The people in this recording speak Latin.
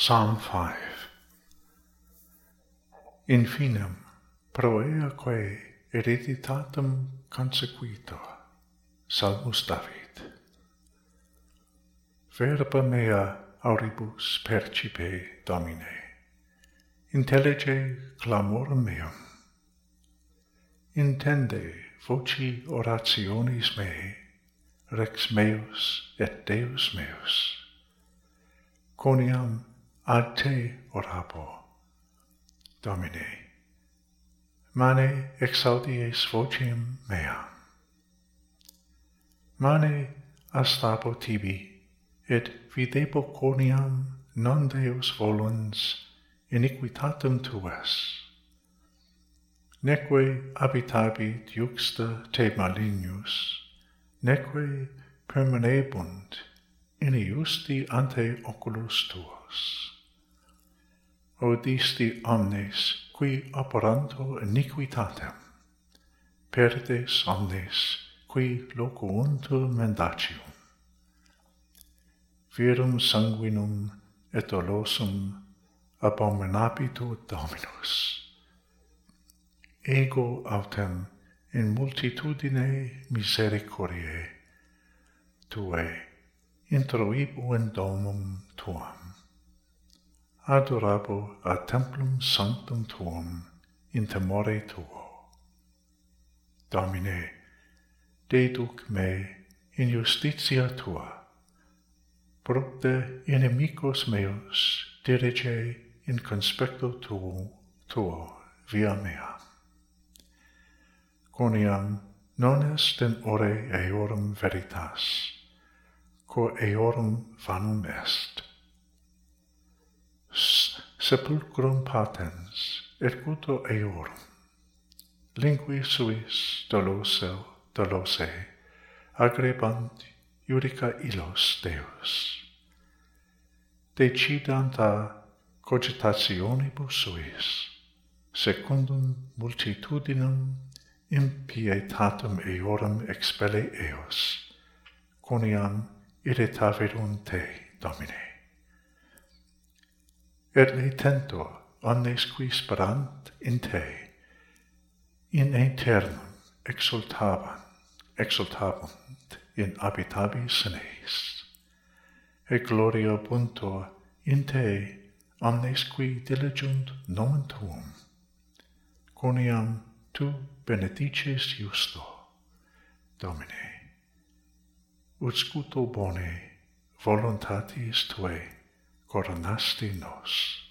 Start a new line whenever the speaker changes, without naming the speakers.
Psalm 5 In finem proeaque hereditatem consequito Salmus David. Verba mea auribus percipe Domine Intellege clamor meum. Intende voci orationis mei Rex meus et Deus meus. Coniam ad te orabo. Domine, mane exaudies vocem meam. Mane astabo tibi, et videbo coniam non Deus voluns iniquitatem tuas. Neque habitabit juxta te malignus, neque permanebunt in iusti ante oculus tuos odisti omnes, qui operanto iniquitatem, perdes omnes, qui locuuntur mendacium. Virum sanguinum et dolosum abominabitur Dominus. Ego autem in multitudine misericordiae, Tue, introibu in domum Tuam adorabo a templum sanctum tuum in temore tuo. Domine, deduc me in justitia tua, propte inimicos meos dirige in conspecto tuo, tuo via mea. Coniam non est in ore eorum veritas, quo eorum vanum est sepulcrum patens, ercuto eorum. Lingui suis doloseo dolose, agrebant iudica ilos Deus. Decidant a cogitationibus suis, secundum multitudinum impietatum eorum expelle eos, coniam irritaverunt te, Domine et latentur omnes qui sperant in te. In aeternum exultaban exultabunt in habitabis senes. Et gloria buntur in te omnes qui diligunt nomen tuum. Coniam tu benedices justo. Domine ut scuto bone voluntatis tuae. coronaste nos.